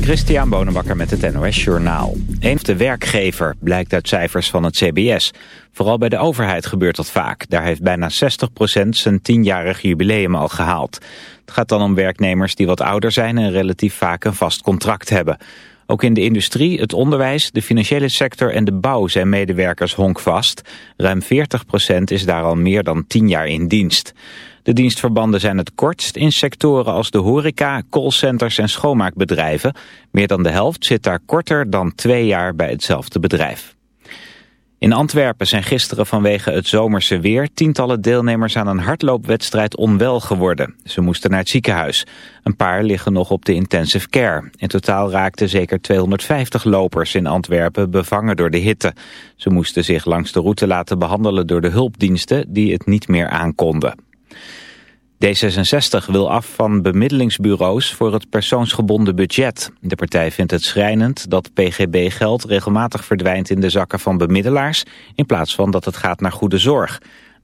Christian Bonenbakker met het NOS Journaal. Een de werkgever blijkt uit cijfers van het CBS. Vooral bij de overheid gebeurt dat vaak. Daar heeft bijna 60% zijn tienjarig jubileum al gehaald. Het gaat dan om werknemers die wat ouder zijn en relatief vaak een vast contract hebben. Ook in de industrie, het onderwijs, de financiële sector en de bouw zijn medewerkers honkvast. Ruim 40% is daar al meer dan 10 jaar in dienst. De dienstverbanden zijn het kortst in sectoren als de horeca, callcenters en schoonmaakbedrijven. Meer dan de helft zit daar korter dan twee jaar bij hetzelfde bedrijf. In Antwerpen zijn gisteren vanwege het zomerse weer tientallen deelnemers aan een hardloopwedstrijd onwel geworden. Ze moesten naar het ziekenhuis. Een paar liggen nog op de intensive care. In totaal raakten zeker 250 lopers in Antwerpen bevangen door de hitte. Ze moesten zich langs de route laten behandelen door de hulpdiensten die het niet meer aankonden. D66 wil af van bemiddelingsbureaus voor het persoonsgebonden budget. De partij vindt het schrijnend dat PGB-geld regelmatig verdwijnt in de zakken van bemiddelaars... in plaats van dat het gaat naar goede zorg.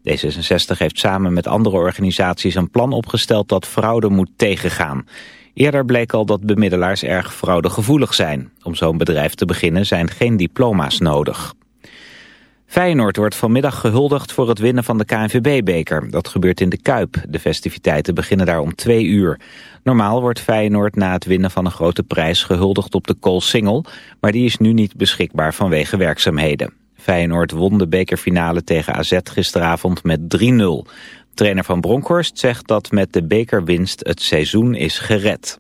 D66 heeft samen met andere organisaties een plan opgesteld dat fraude moet tegengaan. Eerder bleek al dat bemiddelaars erg fraudegevoelig zijn. Om zo'n bedrijf te beginnen zijn geen diploma's nodig. Feyenoord wordt vanmiddag gehuldigd voor het winnen van de KNVB-beker. Dat gebeurt in de Kuip. De festiviteiten beginnen daar om twee uur. Normaal wordt Feyenoord na het winnen van een grote prijs gehuldigd op de Koolsingel, maar die is nu niet beschikbaar vanwege werkzaamheden. Feyenoord won de bekerfinale tegen AZ gisteravond met 3-0. Trainer van Bronkhorst zegt dat met de bekerwinst het seizoen is gered.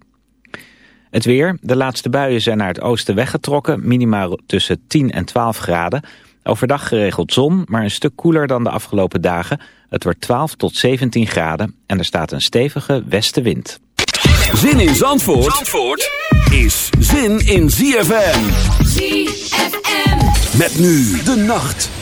Het weer. De laatste buien zijn naar het oosten weggetrokken. Minimaal tussen 10 en 12 graden. Overdag geregeld zon, maar een stuk koeler dan de afgelopen dagen. Het wordt 12 tot 17 graden en er staat een stevige westenwind. Zin in Zandvoort, Zandvoort is zin in ZFM. ZFM. Met nu de nacht.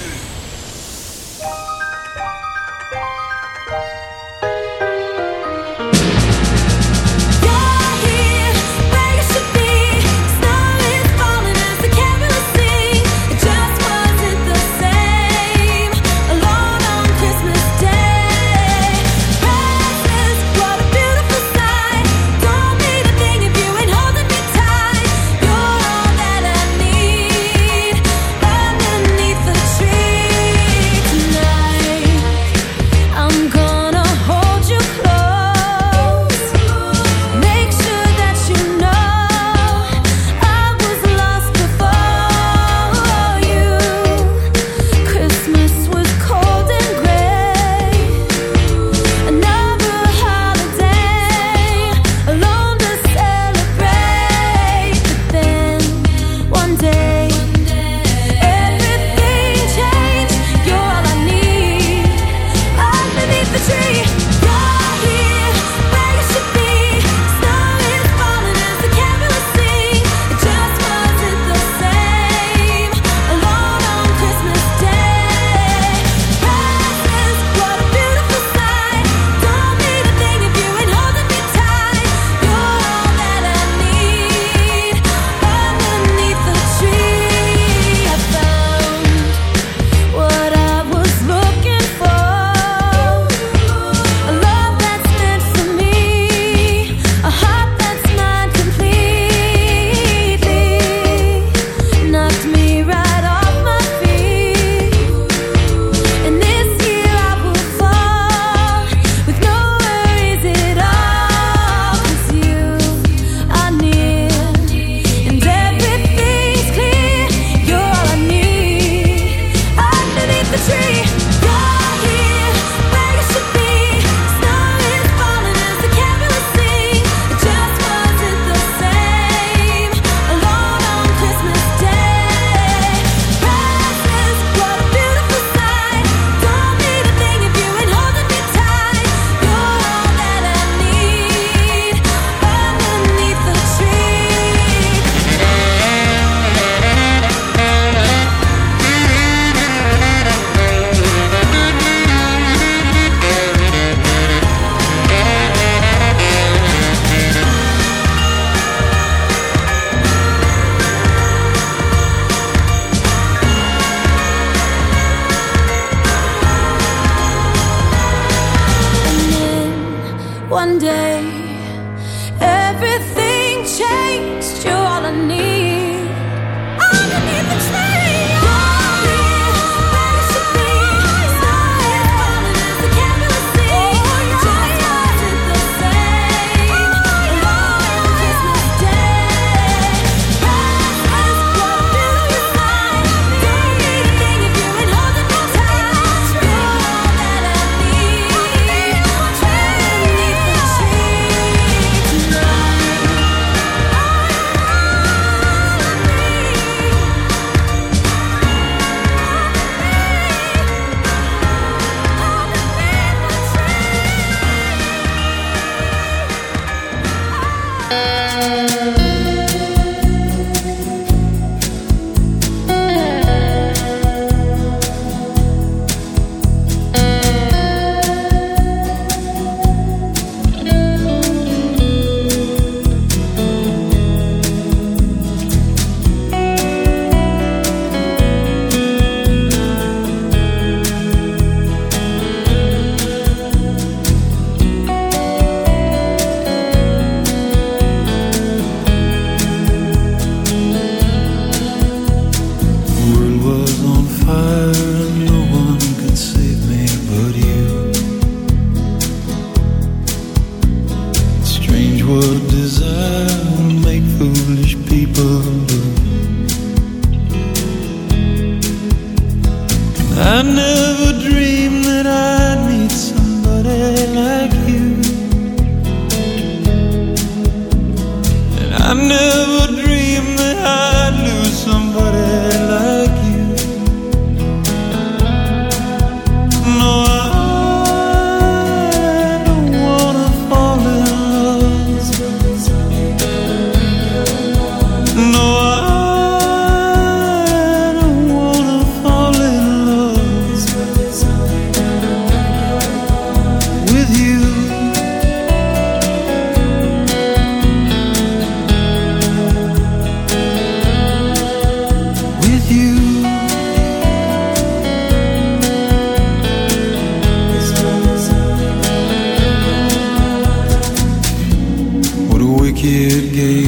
it gave.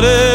what it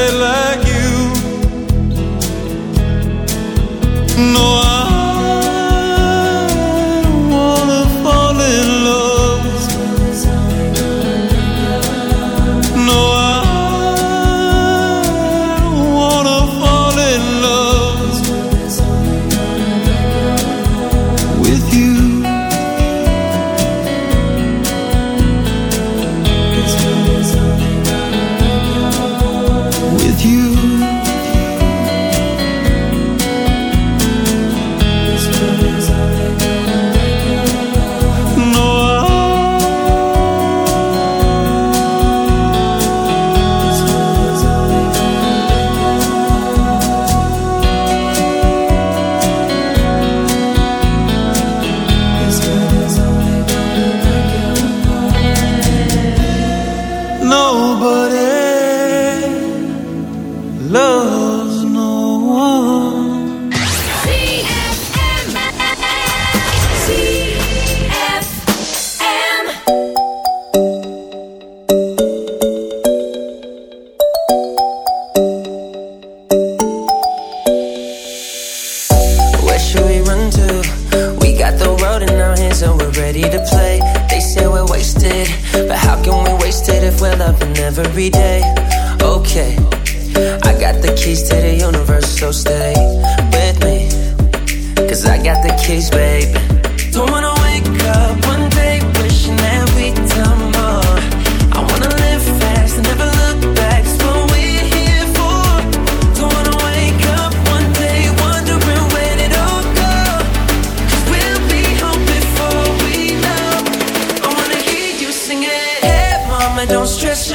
don't stress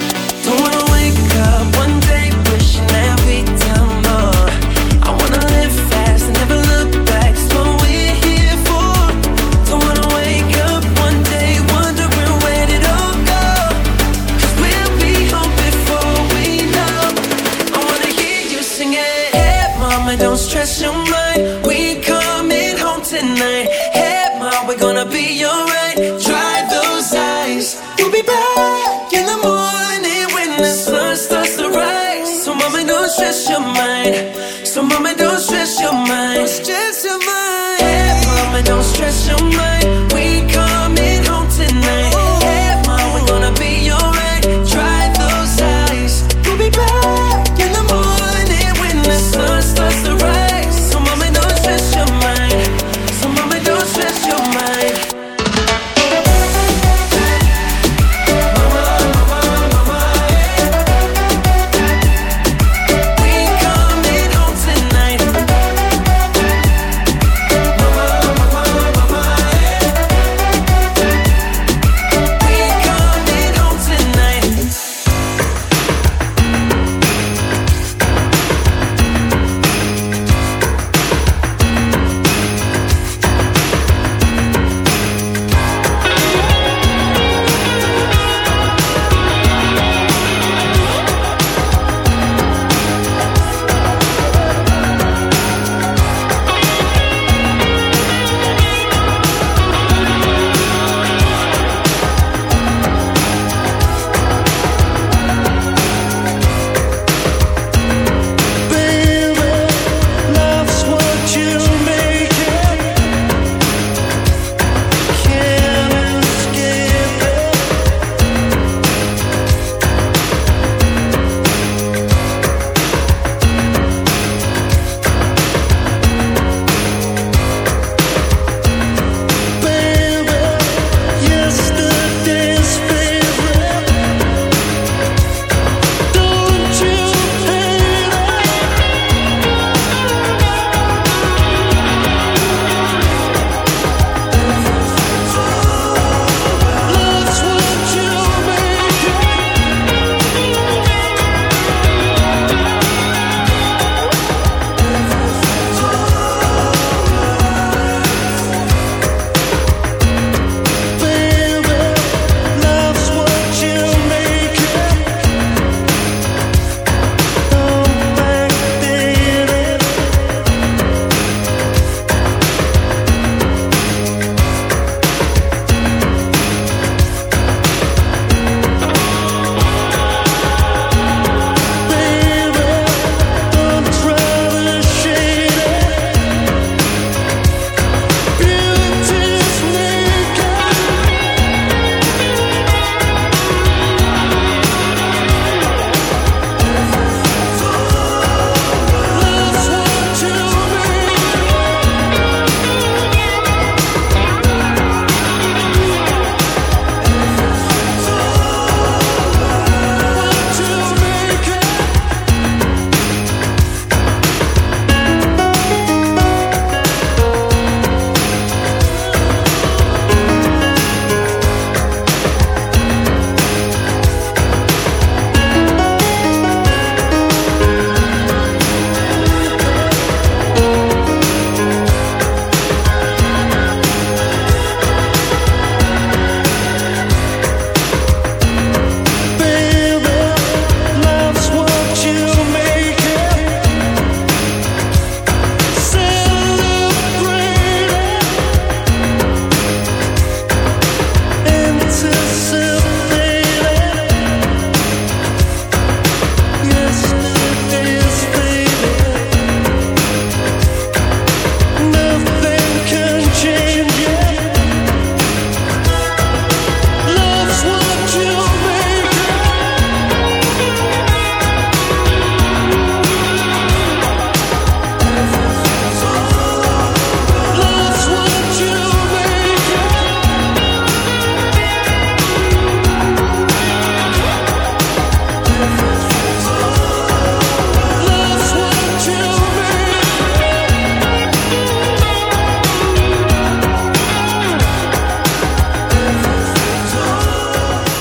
my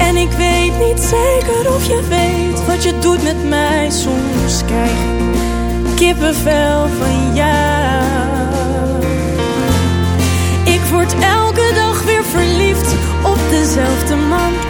En ik weet niet zeker of je weet wat je doet met mij. Soms krijg ik kippenvel van jou. Ik word elke dag weer verliefd op dezelfde man.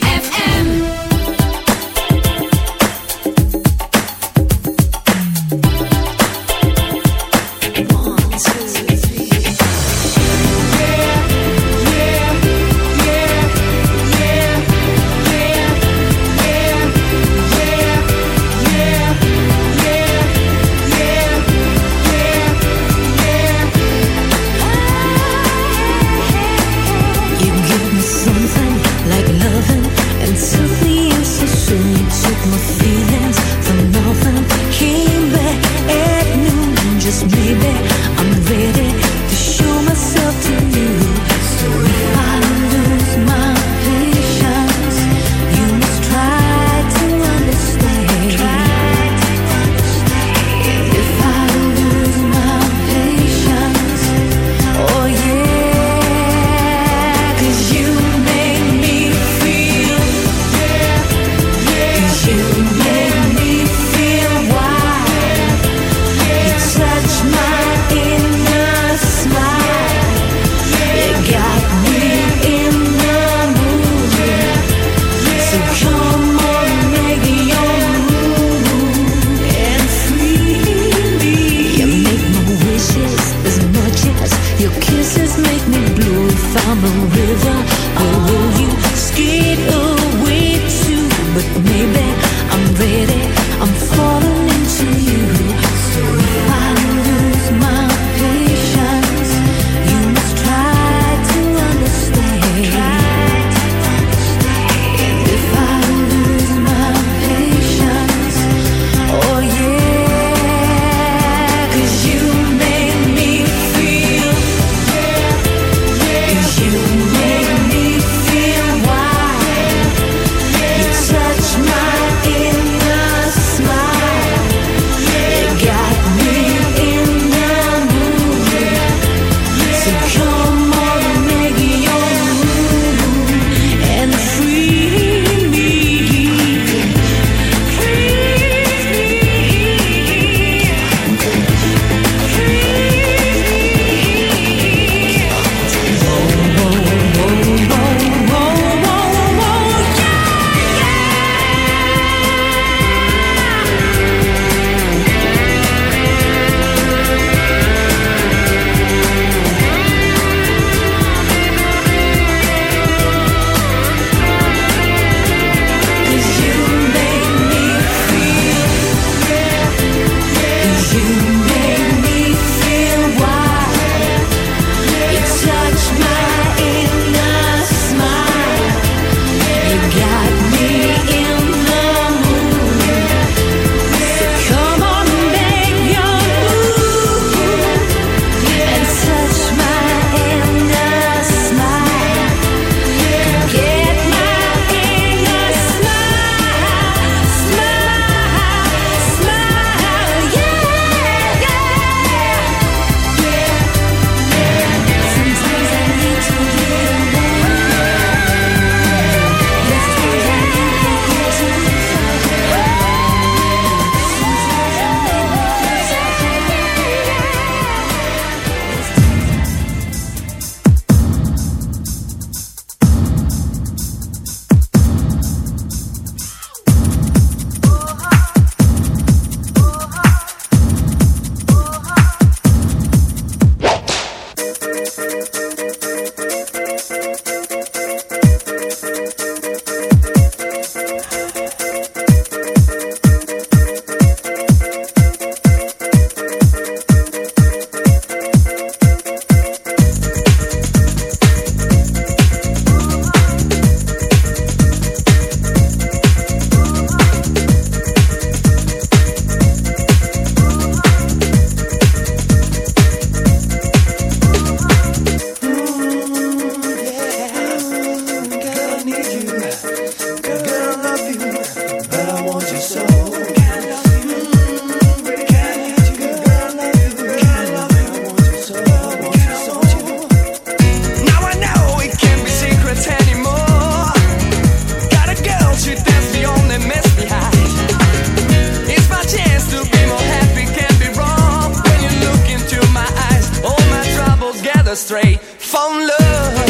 Van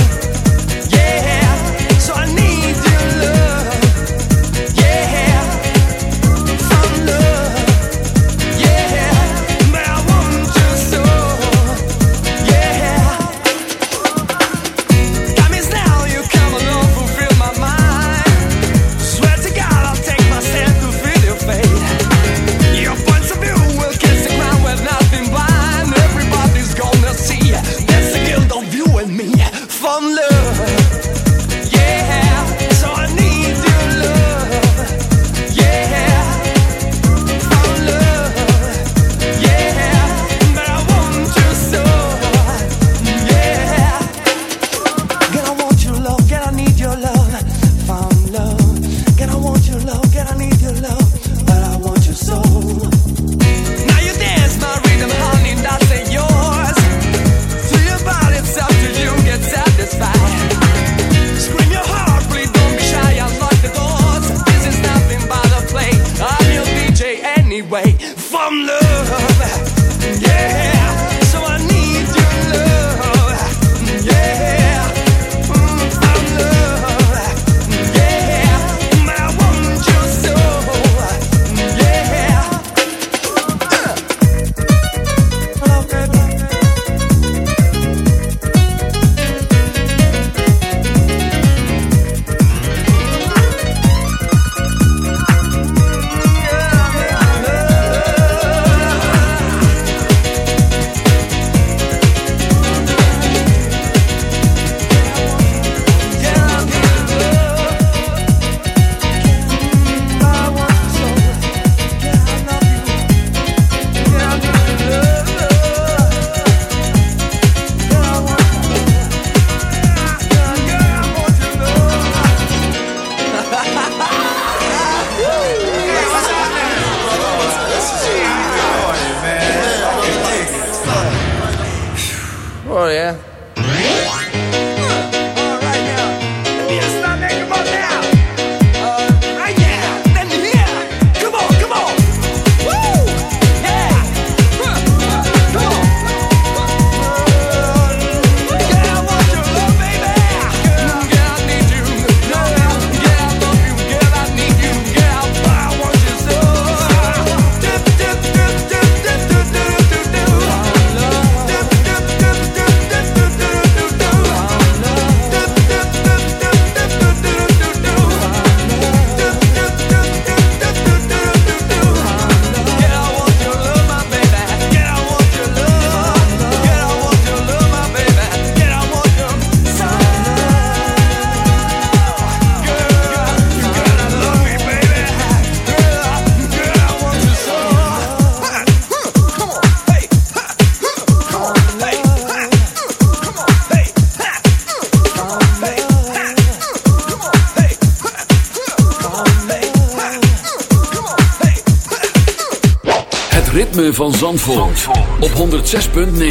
Bündnis.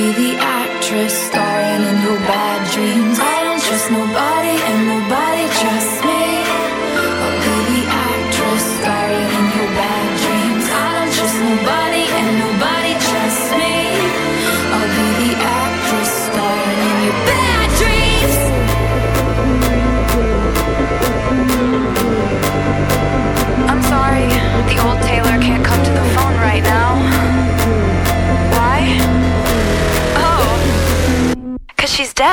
Be the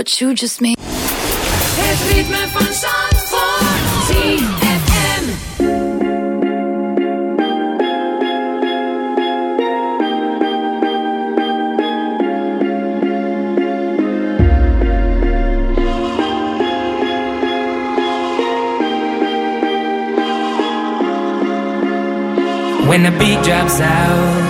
What you just made. Het ritme van Zandvoort. ZFM. When the beat drops out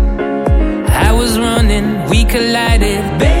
Was running, we collided. Baseline,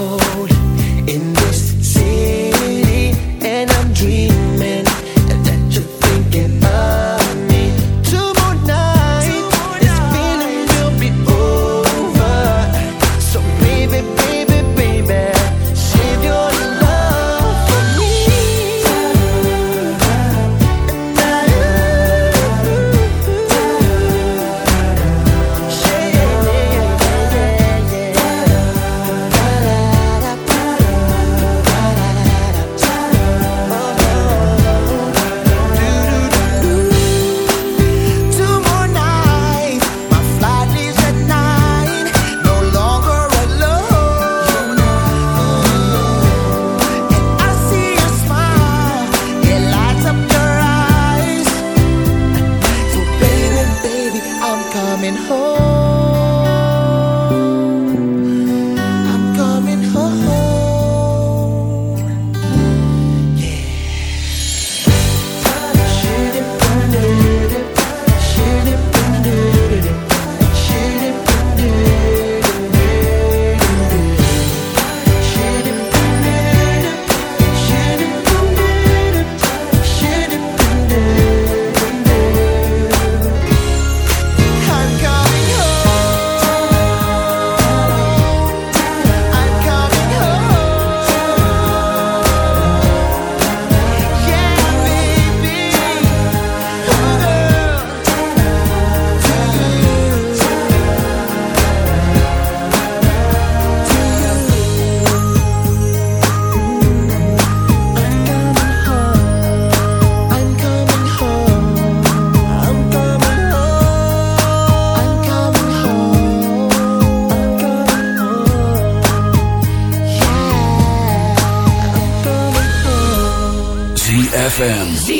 cold in this city. Z.